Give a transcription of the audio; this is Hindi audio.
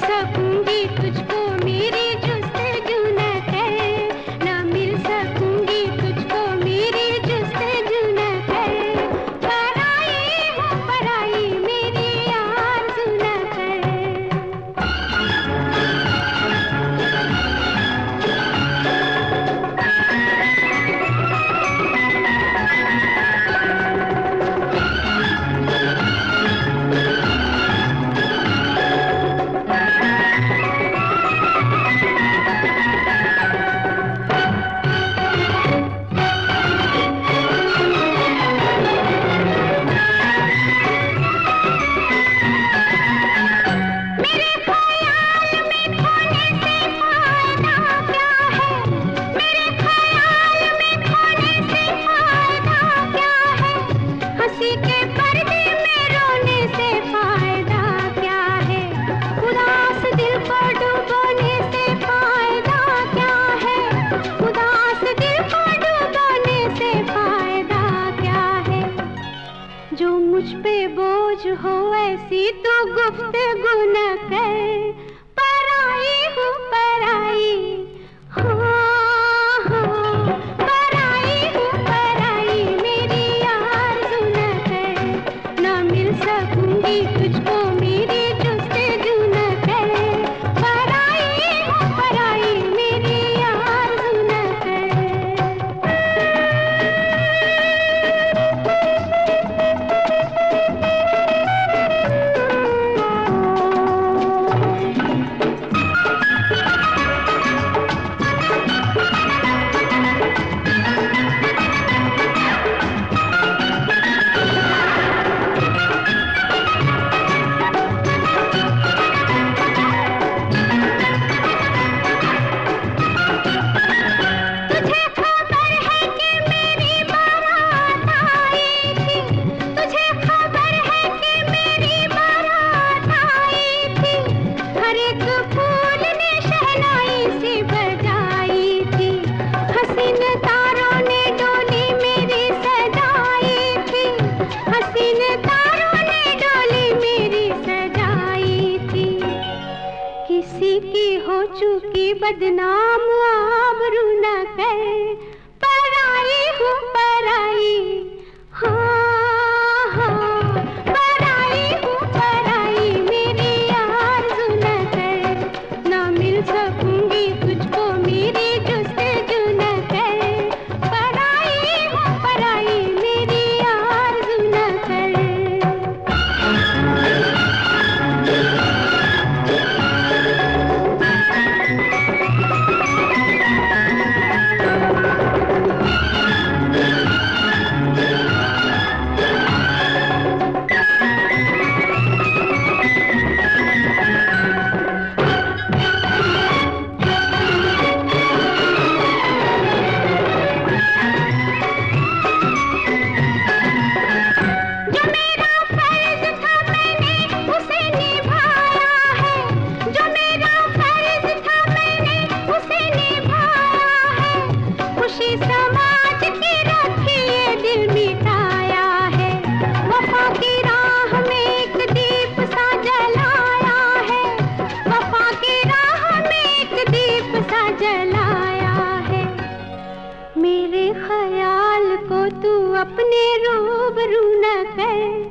सब जो मुझ पे बोझ हो ऐसी तो गुफ्त गुना कर। आई हूँ पराई चूकी बदनाम आबरू न कर। अपने रूबरू न कर।